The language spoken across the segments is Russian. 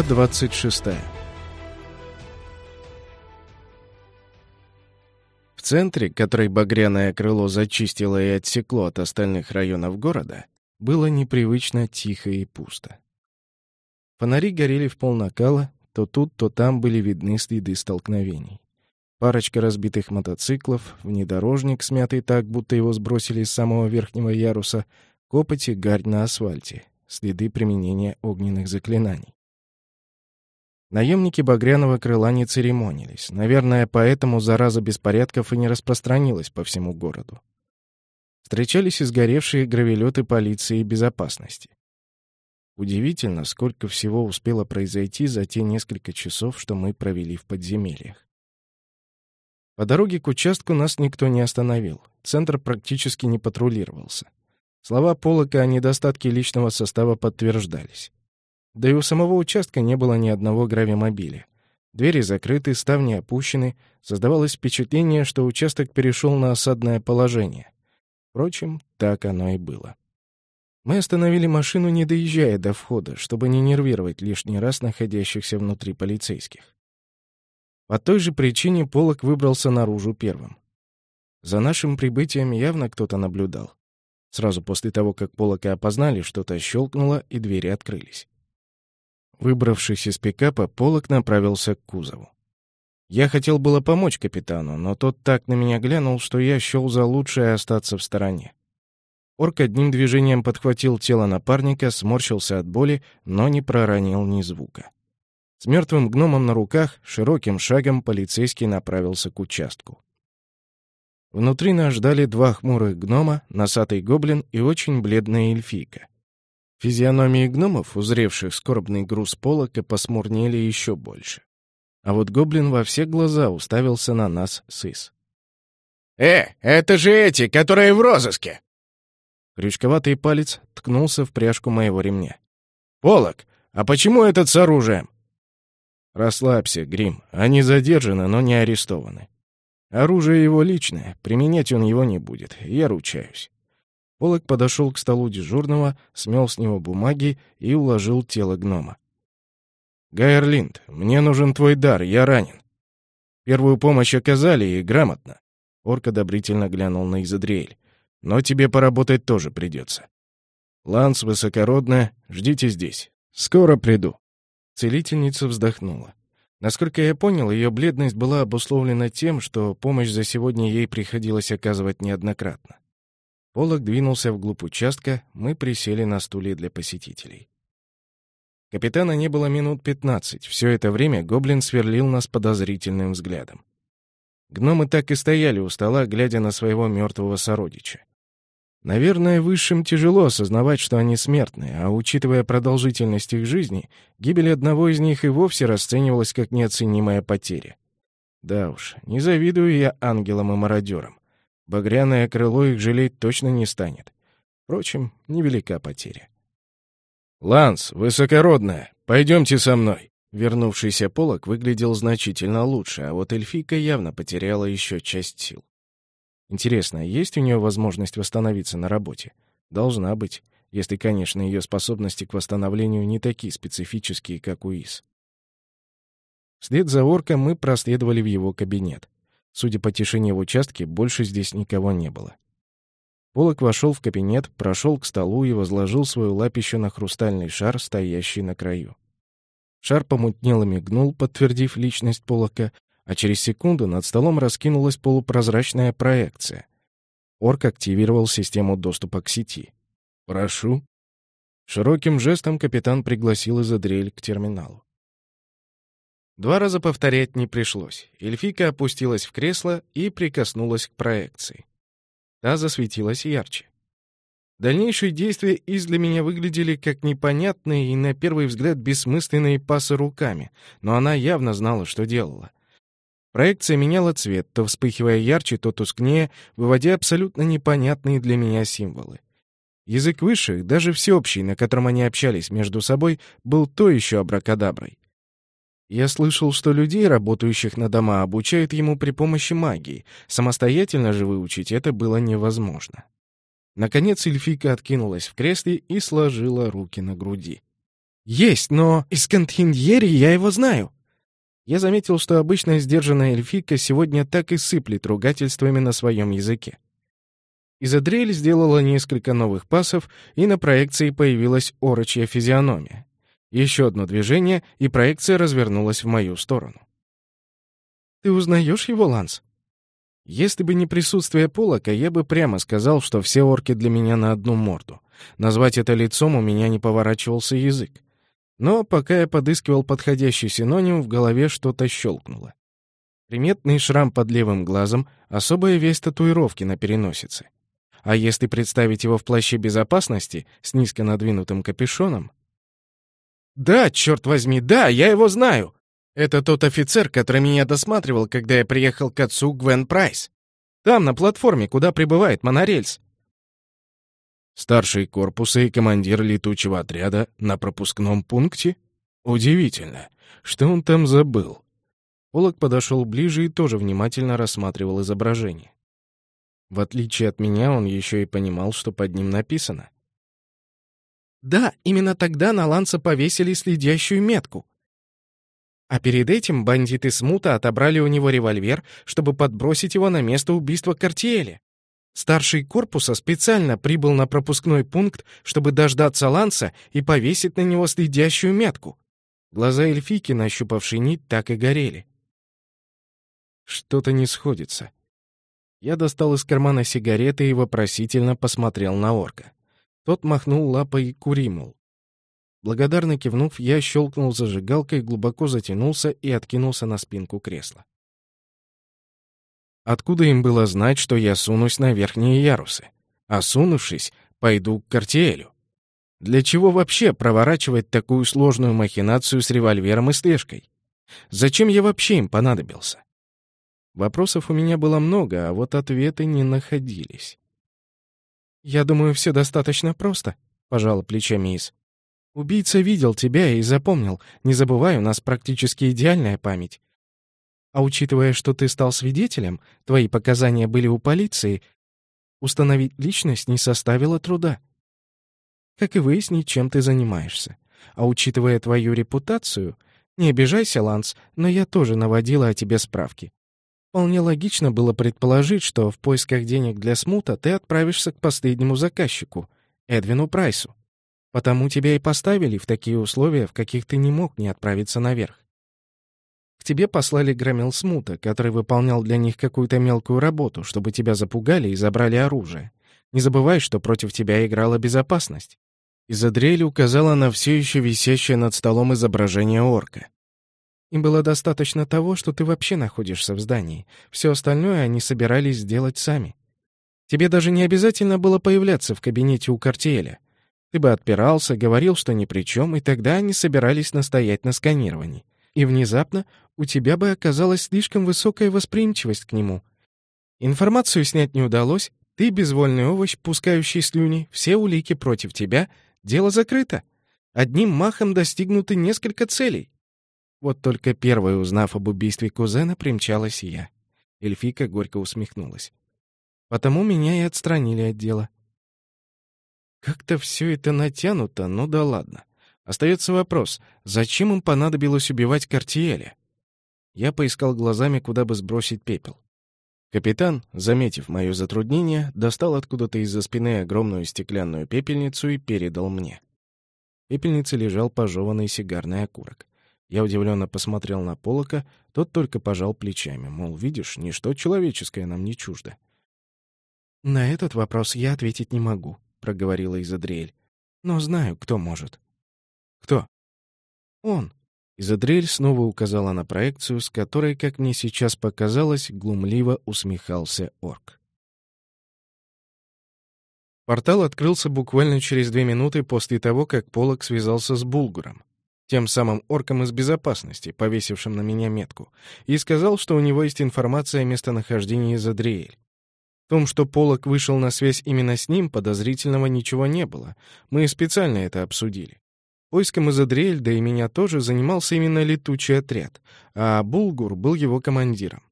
Глава 26 В центре, который багряное крыло зачистило и отсекло от остальных районов города, было непривычно тихо и пусто. Фонари горели в полнакала, то тут, то там были видны следы столкновений. Парочка разбитых мотоциклов, внедорожник, смятый так, будто его сбросили с самого верхнего яруса, копоть и гарь на асфальте, следы применения огненных заклинаний. Наемники багряного крыла не церемонились. Наверное, поэтому зараза беспорядков и не распространилась по всему городу. Встречались и сгоревшие гравелеты полиции и безопасности. Удивительно, сколько всего успело произойти за те несколько часов, что мы провели в подземельях. По дороге к участку нас никто не остановил. Центр практически не патрулировался. Слова Полока о недостатке личного состава подтверждались. Да и у самого участка не было ни одного гравимобиля. Двери закрыты, ставни опущены. Создавалось впечатление, что участок перешел на осадное положение. Впрочем, так оно и было. Мы остановили машину, не доезжая до входа, чтобы не нервировать лишний раз находящихся внутри полицейских. По той же причине Полок выбрался наружу первым. За нашим прибытием явно кто-то наблюдал. Сразу после того, как Полока опознали, что-то щелкнуло, и двери открылись. Выбравшись из пикапа, Полок направился к кузову. Я хотел было помочь капитану, но тот так на меня глянул, что я счел за лучшее остаться в стороне. Орк одним движением подхватил тело напарника, сморщился от боли, но не проронил ни звука. С мертвым гномом на руках широким шагом полицейский направился к участку. Внутри нас ждали два хмурых гнома, носатый гоблин и очень бледная эльфийка. Физиономии гномов, узревших скорбный груз полока, посмурнели еще больше. А вот гоблин во все глаза уставился на нас сыс. «Э, это же эти, которые в розыске!» Крючковатый палец ткнулся в пряжку моего ремня. «Полок, а почему этот с оружием?» «Расслабься, Грим. Они задержаны, но не арестованы. Оружие его личное, применять он его не будет, я ручаюсь. Полок подошел к столу дежурного, смел с него бумаги и уложил тело гнома. «Гайерлинд, мне нужен твой дар, я ранен». «Первую помощь оказали и грамотно». Орк одобрительно глянул на Изадриэль. «Но тебе поработать тоже придется. Ланс, высокородная, ждите здесь. Скоро приду». Целительница вздохнула. Насколько я понял, ее бледность была обусловлена тем, что помощь за сегодня ей приходилось оказывать неоднократно. Полок двинулся вглубь участка, мы присели на стуле для посетителей. Капитана не было минут пятнадцать. Все это время гоблин сверлил нас подозрительным взглядом. Гномы так и стояли у стола, глядя на своего мертвого сородича. Наверное, высшим тяжело осознавать, что они смертные, а учитывая продолжительность их жизни, гибель одного из них и вовсе расценивалась как неоценимая потеря. Да уж, не завидую я ангелам и мародерам. Багряное крыло их жалеть точно не станет. Впрочем, невелика потеря. «Ланс, высокородная, пойдемте со мной!» Вернувшийся полок выглядел значительно лучше, а вот эльфийка явно потеряла еще часть сил. Интересно, есть у нее возможность восстановиться на работе? Должна быть, если, конечно, ее способности к восстановлению не такие специфические, как у Ис. Вслед за орком мы проследовали в его кабинет. Судя по тишине в участке, больше здесь никого не было. Полок вошел в кабинет, прошел к столу и возложил свою лапищу на хрустальный шар, стоящий на краю. Шар помутнел и мигнул, подтвердив личность Полока, а через секунду над столом раскинулась полупрозрачная проекция. Орк активировал систему доступа к сети. «Прошу». Широким жестом капитан пригласил Изадрель к терминалу. Два раза повторять не пришлось. Эльфика опустилась в кресло и прикоснулась к проекции. Та засветилась ярче. Дальнейшие действия из для меня выглядели как непонятные и, на первый взгляд, бессмысленные пасы руками, но она явно знала, что делала. Проекция меняла цвет, то вспыхивая ярче, то тускнее, выводя абсолютно непонятные для меня символы. Язык высших, даже всеобщий, на котором они общались между собой, был то еще абракадаброй. Я слышал, что людей, работающих на дома, обучают ему при помощи магии. Самостоятельно же выучить это было невозможно. Наконец эльфийка откинулась в кресле и сложила руки на груди. Есть, но из Кантхиндьери я его знаю. Я заметил, что обычно сдержанная эльфийка сегодня так и сыплет ругательствами на своем языке. Изадрель сделала несколько новых пасов, и на проекции появилась орочья физиономия. Еще одно движение, и проекция развернулась в мою сторону. «Ты узнаешь его, Ланс?» Если бы не присутствие Полока, я бы прямо сказал, что все орки для меня на одну морду. Назвать это лицом у меня не поворачивался язык. Но пока я подыскивал подходящий синоним, в голове что-то щелкнуло. Приметный шрам под левым глазом, особая весть татуировки на переносице. А если представить его в плаще безопасности с низко надвинутым капюшоном... «Да, черт возьми, да, я его знаю!» Это тот офицер, который меня досматривал, когда я приехал к отцу Гвен Прайс. Там, на платформе, куда прибывает монорельс. Старший корпуса и командир летучего отряда на пропускном пункте? Удивительно. Что он там забыл? Полок подошел ближе и тоже внимательно рассматривал изображение. В отличие от меня, он еще и понимал, что под ним написано. «Да, именно тогда на Ланса повесили следящую метку. А перед этим бандиты Смута отобрали у него револьвер, чтобы подбросить его на место убийства Картиэля. Старший корпуса специально прибыл на пропускной пункт, чтобы дождаться Ланса и повесить на него следящую метку. Глаза эльфийки, нащупавшей нить, так и горели. Что-то не сходится. Я достал из кармана сигареты и вопросительно посмотрел на орка. Тот махнул лапой куримул. Благодарно кивнув, я щелкнул зажигалкой, глубоко затянулся и откинулся на спинку кресла. Откуда им было знать, что я сунусь на верхние ярусы? А сунувшись, пойду к Картиэлю. Для чего вообще проворачивать такую сложную махинацию с револьвером и слежкой? Зачем я вообще им понадобился? Вопросов у меня было много, а вот ответы не находились. «Я думаю, все достаточно просто», — пожала плечами Ис. Убийца видел тебя и запомнил. Не забывай, у нас практически идеальная память. А учитывая, что ты стал свидетелем, твои показания были у полиции, установить личность не составило труда. Как и выяснить, чем ты занимаешься. А учитывая твою репутацию, не обижайся, Ланс, но я тоже наводила о тебе справки. Вполне логично было предположить, что в поисках денег для смута ты отправишься к последнему заказчику, Эдвину Прайсу. Потому тебя и поставили в такие условия, в каких ты не мог не отправиться наверх. К тебе послали громил смута, который выполнял для них какую-то мелкую работу, чтобы тебя запугали и забрали оружие. Не забывай, что против тебя играла безопасность. Изадрель указала на все еще висящее над столом изображение орка. Им было достаточно того, что ты вообще находишься в здании. Все остальное они собирались сделать сами. Тебе даже не обязательно было появляться в кабинете у Картиэля. Ты бы отпирался, говорил, что ни при чем, и тогда они собирались настоять на сканировании. И внезапно у тебя бы оказалась слишком высокая восприимчивость к нему. Информацию снять не удалось, ты безвольный овощ, пускающий слюни, все улики против тебя, дело закрыто. Одним махом достигнуты несколько целей. Вот только первая, узнав об убийстве кузена, примчалась я. Эльфика горько усмехнулась. Потому меня и отстранили от дела. Как-то все это натянуто, ну да ладно. Остается вопрос, зачем им понадобилось убивать Картиэля? Я поискал глазами, куда бы сбросить пепел. Капитан, заметив мое затруднение, достал откуда-то из-за спины огромную стеклянную пепельницу и передал мне. В пепельнице лежал пожеванный сигарный окурок. Я удивленно посмотрел на Полока, тот только пожал плечами, мол, видишь, ничто человеческое нам не чуждо. «На этот вопрос я ответить не могу», — проговорила Изадриэль. «Но знаю, кто может». «Кто?» «Он». Изадриэль снова указала на проекцию, с которой, как мне сейчас показалось, глумливо усмехался орк. Портал открылся буквально через две минуты после того, как Полок связался с Булгуром, тем самым орком из безопасности, повесившим на меня метку, и сказал, что у него есть информация о местонахождении Задриэль том, что Полок вышел на связь именно с ним, подозрительного ничего не было. Мы специально это обсудили. Поиском Изадриэль, да и меня тоже, занимался именно летучий отряд, а Булгур был его командиром.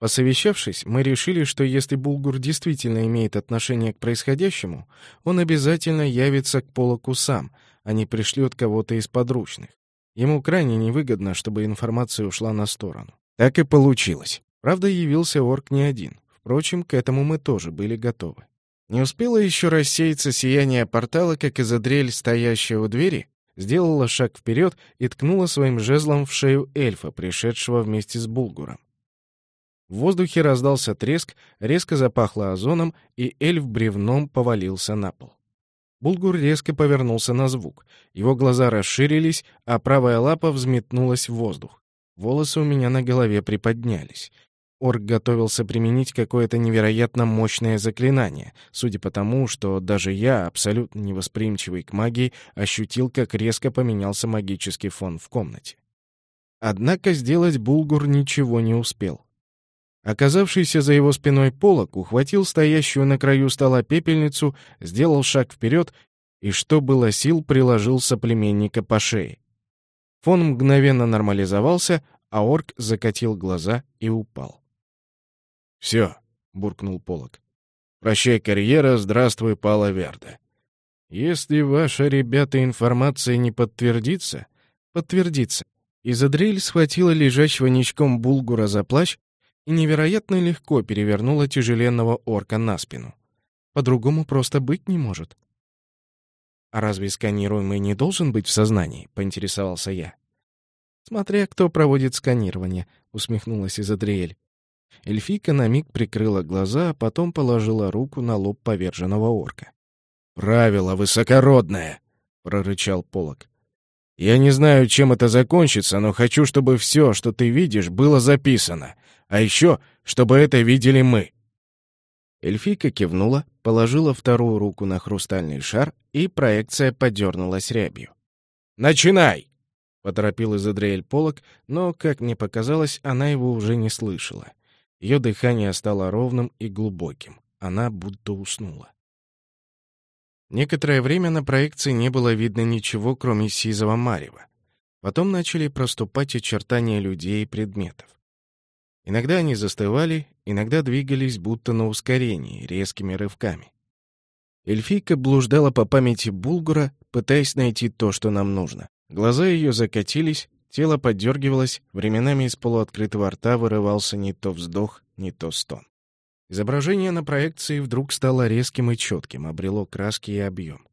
Посовещавшись, мы решили, что если Булгур действительно имеет отношение к происходящему, он обязательно явится к Полоку сам, а не пришлет кого-то из подручных. Ему крайне невыгодно, чтобы информация ушла на сторону. Так и получилось. Правда, явился орк не один. Впрочем, к этому мы тоже были готовы. Не успело еще рассеяться сияние портала, как Изадрель, стоящая у двери, сделала шаг вперед и ткнула своим жезлом в шею эльфа, пришедшего вместе с Булгуром. В воздухе раздался треск, резко запахло озоном, и эльф бревном повалился на пол. Булгур резко повернулся на звук. Его глаза расширились, а правая лапа взметнулась в воздух. Волосы у меня на голове приподнялись. Орк готовился применить какое-то невероятно мощное заклинание, судя по тому, что даже я, абсолютно невосприимчивый к магии, ощутил, как резко поменялся магический фон в комнате. Однако сделать Булгур ничего не успел. Оказавшийся за его спиной полок ухватил стоящую на краю стола пепельницу, сделал шаг вперед и, что было сил, приложил соплеменника по шее. Фон мгновенно нормализовался, а орк закатил глаза и упал. «Все», — буркнул Полок. «Прощай, карьера, здравствуй, Пала Верда. Если ваша, ребята, информация не подтвердится...» «Подтвердится». Изадриль схватила лежащего ничком булгура за плащ и невероятно легко перевернула тяжеленного орка на спину. По-другому просто быть не может. «А разве сканируемый не должен быть в сознании?» — поинтересовался я. «Смотря кто проводит сканирование», — усмехнулась Изадриэль. Эльфийка на миг прикрыла глаза, а потом положила руку на лоб поверженного орка. «Правило высокородное!» — прорычал Полок. «Я не знаю, чем это закончится, но хочу, чтобы все, что ты видишь, было записано. А еще, чтобы это видели мы». Эльфийка кивнула, положила вторую руку на хрустальный шар, и проекция подернулась рябью. «Начинай!» — поторопил Изадриэль Полок, но, как мне показалось, она его уже не слышала. Ее дыхание стало ровным и глубоким. Она будто уснула. Некоторое время на проекции не было видно ничего, кроме сизого марева. Потом начали проступать очертания людей и предметов. Иногда они застывали, иногда двигались будто на ускорении, резкими рывками. Эльфийка блуждала по памяти Булгура, пытаясь найти то, что нам нужно. Глаза ее закатились, тело подергивалось, временами из полуоткрытого рта вырывался не то вздох, не то стон. Изображение на проекции вдруг стало резким и четким, обрело краски и объем.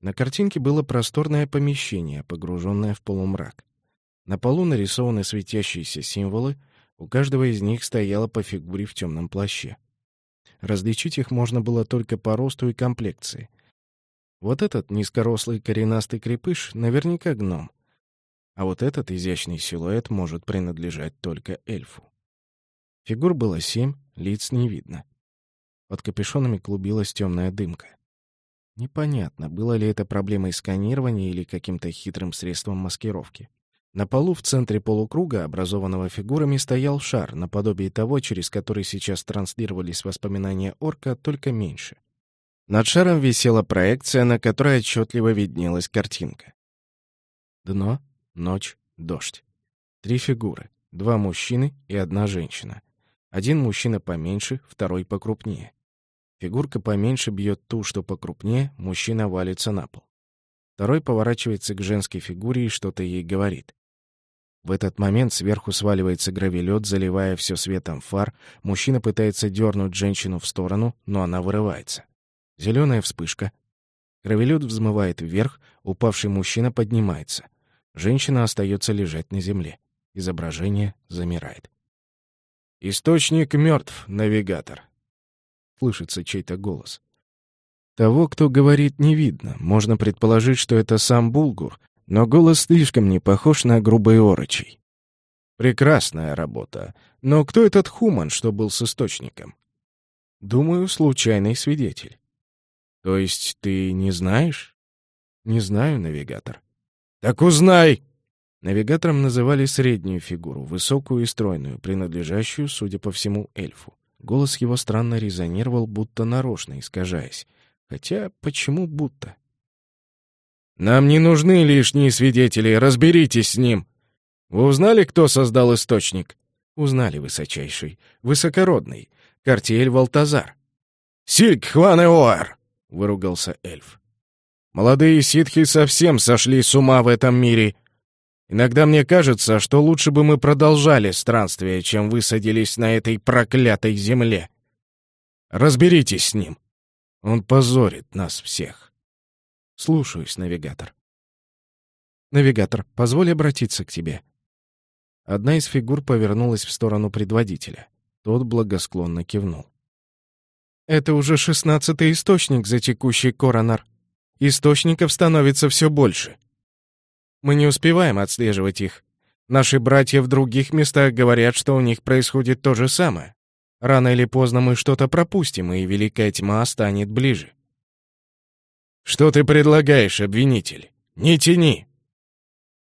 На картинке было просторное помещение, погруженное в полумрак. На полу нарисованы светящиеся символы, у каждого из них стояло по фигуре в темном плаще. Различить их можно было только по росту и комплекции. Вот этот низкорослый коренастый крепыш наверняка гном, а вот этот изящный силуэт может принадлежать только эльфу. Фигур было семь, лиц не видно. Под капюшонами клубилась темная дымка. Непонятно, было ли это проблемой сканирования или каким-то хитрым средством маскировки. На полу в центре полукруга, образованного фигурами, стоял шар, наподобие того, через который сейчас транслировались воспоминания орка, только меньше. Над шаром висела проекция, на которой отчетливо виднелась картинка. Дно, ночь, дождь. Три фигуры. Два мужчины и одна женщина. Один мужчина поменьше, второй покрупнее. Фигурка поменьше бьет ту, что покрупнее, мужчина валится на пол. Второй поворачивается к женской фигуре и что-то ей говорит. В этот момент сверху сваливается гравелет, заливая все светом фар. Мужчина пытается дернуть женщину в сторону, но она вырывается. Зеленая вспышка. Гравелет взмывает вверх, упавший мужчина поднимается. Женщина остается лежать на земле. Изображение замирает. «Источник мертв, навигатор», — слышится чей-то голос. Того, кто говорит, не видно. Можно предположить, что это сам Булгур, но голос слишком не похож на грубый орочий. Прекрасная работа. Но кто этот Хуман, что был с источником? Думаю, случайный свидетель. То есть ты не знаешь? Не знаю, навигатор. Так узнай! Навигатором называли среднюю фигуру, высокую и стройную, принадлежащую, судя по всему, эльфу. Голос его странно резонировал, будто нарочно искажаясь. Хотя, почему будто? Нам не нужны лишние свидетели, разберитесь с ним. Вы узнали, кто создал источник? Узнали, высочайший. Высокородный. Картель Валтазар. «Сильк Хванеоар!» — выругался эльф. «Молодые ситхи совсем сошли с ума в этом мире. Иногда мне кажется, что лучше бы мы продолжали странствие, чем высадились на этой проклятой земле. Разберитесь с ним. Он позорит нас всех». «Слушаюсь, навигатор». «Навигатор, позволь обратиться к тебе». Одна из фигур повернулась в сторону предводителя. Тот благосклонно кивнул. Это уже шестнадцатый источник за текущий коронар. Источников становится все больше. Мы не успеваем отслеживать их. Наши братья в других местах говорят, что у них происходит то же самое. Рано или поздно мы что-то пропустим, и Великая Тьма станет ближе. «Что ты предлагаешь, обвинитель? Не тяни!»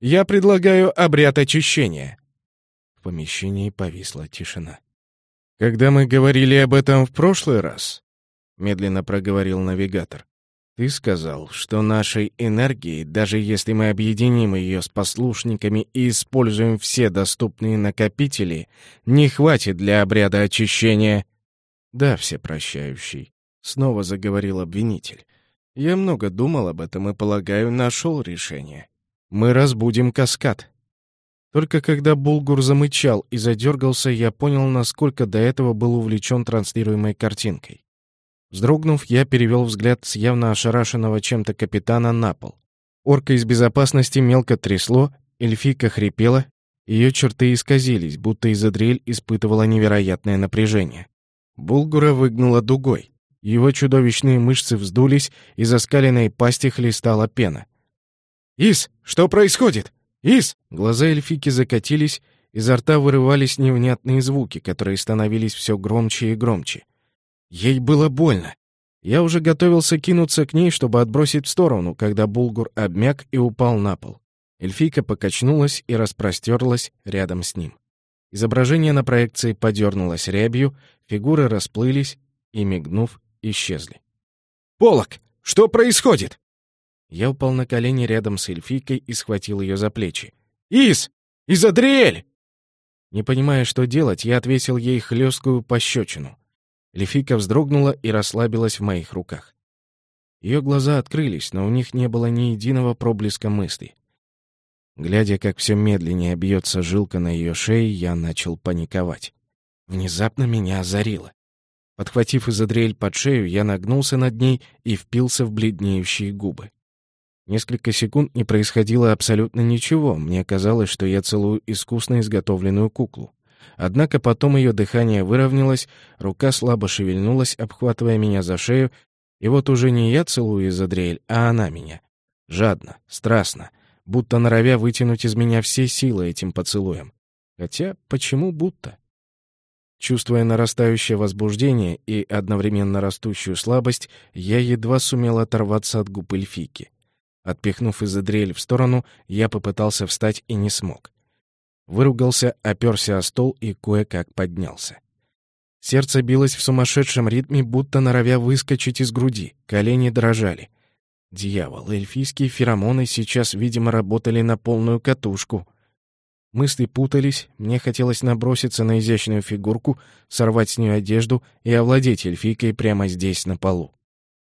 «Я предлагаю обряд очищения». В помещении повисла тишина. «Когда мы говорили об этом в прошлый раз», — медленно проговорил навигатор, «ты сказал, что нашей энергии, даже если мы объединим ее с послушниками и используем все доступные накопители, не хватит для обряда очищения». «Да, всепрощающий», — снова заговорил обвинитель. «Я много думал об этом и, полагаю, нашел решение. Мы разбудим каскад. Только когда Булгур замычал и задергался, я понял, насколько до этого был увлечен транслируемой картинкой. Вздрогнув, я перевел взгляд с явно ошарашенного чем-то капитана на пол. Орка из безопасности мелко трясло, эльфийка хрипела, ее черты исказились, будто Изадрель испытывала невероятное напряжение. Булгура выгнула дугой. Его чудовищные мышцы вздулись, из оскаленной пасти хлестала пена. «Ис, что происходит?» «Ис!» Глаза эльфики закатились, изо рта вырывались невнятные звуки, которые становились все громче и громче. Ей было больно. Я уже готовился кинуться к ней, чтобы отбросить в сторону, когда Булгур обмяк и упал на пол. Эльфийка покачнулась и распростерлась рядом с ним. Изображение на проекции подернулось рябью, фигуры расплылись и, мигнув, исчезли. «Полок! Что происходит?» Я упал на колени рядом с эльфийкой и схватил ее за плечи. «Ис! Изадриэль!» Не понимая, что делать, я отвесил ей хлесткую пощечину. Эльфийка вздрогнула и расслабилась в моих руках. Ее глаза открылись, но у них не было ни единого проблеска мысли. Глядя, как все медленнее бьется жилка на ее шее, я начал паниковать. Внезапно меня озарило. Подхватив Изадриэль под шею, я нагнулся над ней и впился в бледнеющие губы. Несколько секунд не происходило абсолютно ничего. Мне казалось, что я целую искусно изготовленную куклу. Однако потом ее дыхание выровнялось, рука слабо шевельнулась, обхватывая меня за шею, и вот уже не я целую Изадриэль, а она меня. Жадно, страстно, будто норовя вытянуть из меня все силы этим поцелуем. Хотя, почему будто? Чувствуя нарастающее возбуждение и одновременно растущую слабость, я едва сумел оторваться от губ эльфики. Отпихнув Изадрель в сторону, я попытался встать и не смог. Выругался, оперся о стол и кое-как поднялся. Сердце билось в сумасшедшем ритме, будто норовя выскочить из груди, колени дрожали. Дьявол, эльфийские феромоны сейчас, видимо, работали на полную катушку. Мысли путались, мне хотелось наброситься на изящную фигурку, сорвать с нее одежду и овладеть эльфийкой прямо здесь, на полу.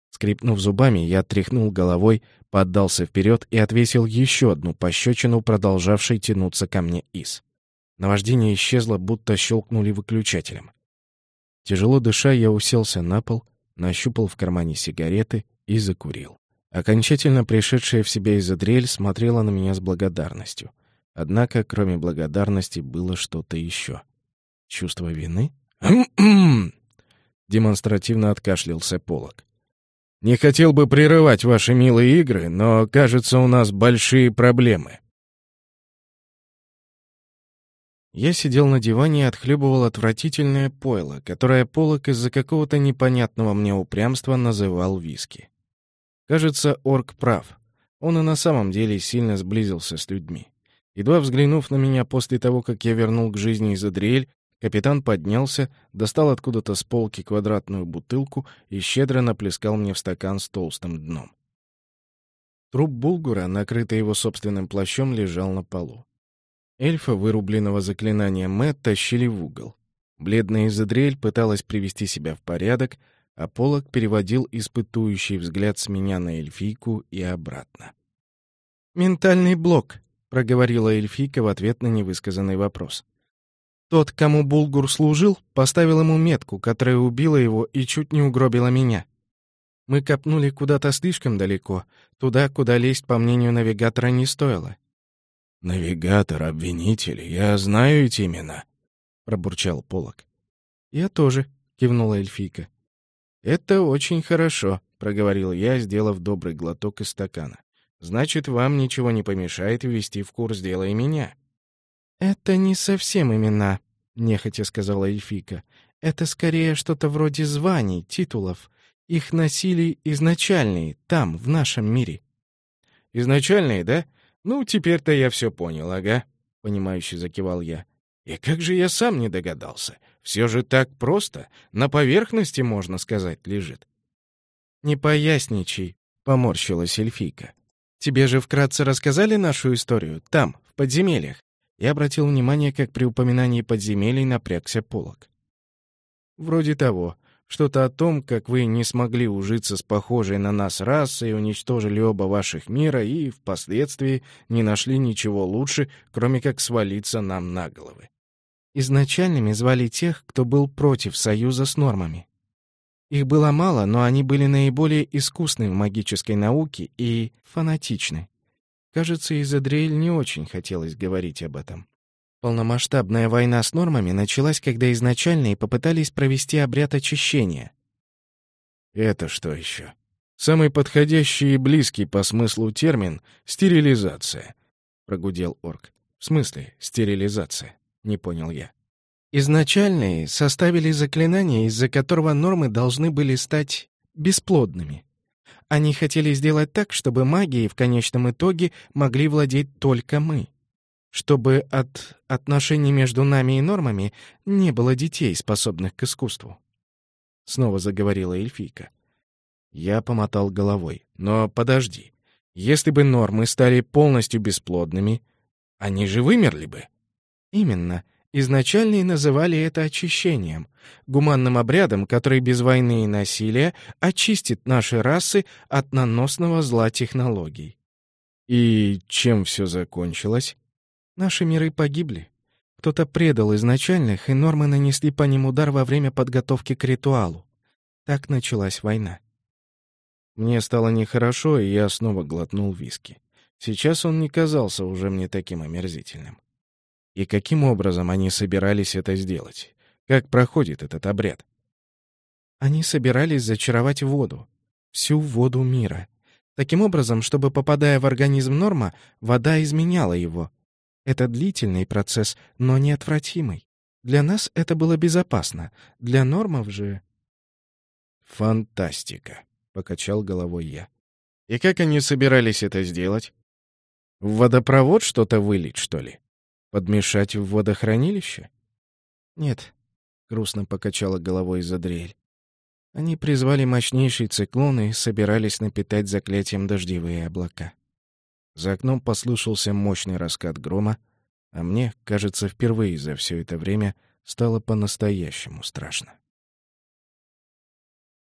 Скрипнув зубами, я тряхнул головой, поддался вперед и отвесил еще одну пощечину, продолжавшей тянуться ко мне из. Наваждение исчезло, будто щелкнули выключателем. Тяжело дыша, я уселся на пол, нащупал в кармане сигареты и закурил. Окончательно пришедшая в себя Изадрель смотрела на меня с благодарностью. Однако, кроме благодарности, было что-то еще. Чувство вины? Демонстративно откашлялся Полок. Не хотел бы прерывать ваши милые игры, но, кажется, у нас большие проблемы. Я сидел на диване и отхлебывал отвратительное пойло, которое Полок из-за какого-то непонятного мне упрямства называл виски. Кажется, орк прав. Он и на самом деле сильно сблизился с людьми. Едва взглянув на меня после того, как я вернул к жизни Изадриэль, Капитан поднялся, достал откуда-то с полки квадратную бутылку и щедро наплескал мне в стакан с толстым дном. Труп булгура, накрытый его собственным плащом, лежал на полу. Эльфа, вырубленного заклинанием Мэтт, тащили в угол. Бледная Изадрель пыталась привести себя в порядок, а Полок переводил испытующий взгляд с меня на эльфийку и обратно. «Ментальный блок», — проговорила эльфийка в ответ на невысказанный вопрос. «Тот, кому Булгур служил, поставил ему метку, которая убила его и чуть не угробила меня. Мы копнули куда-то слишком далеко, туда, куда лезть, по мнению навигатора, не стоило». «Навигатор, обвинитель, я знаю эти имена», — пробурчал Полок. «Я тоже», — кивнула эльфийка. «Это очень хорошо», — проговорил я, сделав добрый глоток из стакана. «Значит, вам ничего не помешает ввести в курс дела и меня». «Это не совсем имена», — нехотя сказала эльфийка. «Это скорее что-то вроде званий, титулов. Их носили изначальные, там, в нашем мире». «Изначальные, да? Ну, теперь-то я все понял, ага», — понимающе закивал я. «И как же я сам не догадался? Все же так просто, на поверхности, можно сказать, лежит. «Не поясничай», — поморщилась эльфийка. «Тебе же вкратце рассказали нашу историю, там, в подземельях?» Я обратил внимание, как при упоминании подземелий напрягся полок. «Вроде того. Что-то о том, как вы не смогли ужиться с похожей на нас расой, уничтожили оба ваших мира и, впоследствии, не нашли ничего лучше, кроме как свалиться нам на головы. Изначальными звали тех, кто был против союза с нормами. Их было мало, но они были наиболее искусны в магической науке и фанатичны. Кажется, Изадриэль не очень хотелось говорить об этом. Полномасштабная война с нормами началась, когда изначальные попытались провести обряд очищения. Это что еще? Самый подходящий и близкий по смыслу термин — стерилизация, — прогудел орк. В смысле стерилизация? Не понял я. Изначальные составили заклинание, из-за которого нормы должны были стать бесплодными. Они хотели сделать так, чтобы магией в конечном итоге могли владеть только мы. Чтобы от отношений между нами и нормами не было детей, способных к искусству. Снова заговорила эльфийка. Я помотал головой. Но подожди. Если бы нормы стали полностью бесплодными, они же вымерли бы. Именно. Изначальные называли это очищением, гуманным обрядом, который без войны и насилия очистит наши расы от наносного зла технологий. И чем все закончилось? Наши миры погибли. Кто-то предал изначальных, и нормы нанесли по ним удар во время подготовки к ритуалу. Так началась война. Мне стало нехорошо, и я снова глотнул виски. Сейчас он не казался уже мне таким омерзительным. И каким образом они собирались это сделать? Как проходит этот обряд? Они собирались зачаровать воду, всю воду мира. Таким образом, чтобы, попадая в организм норма, вода изменяла его. Это длительный процесс, но неотвратимый. Для нас это было безопасно, для нормов же... «Фантастика», — покачал головой я. «И как они собирались это сделать? В водопровод что-то вылить, что ли?» Подмешать в водохранилище? Нет, грустно покачала головой Задриэль. Они призвали мощнейший циклон и собирались напитать заклятием дождевые облака. За окном послышался мощный раскат грома, а мне, кажется, впервые за все это время стало по-настоящему страшно.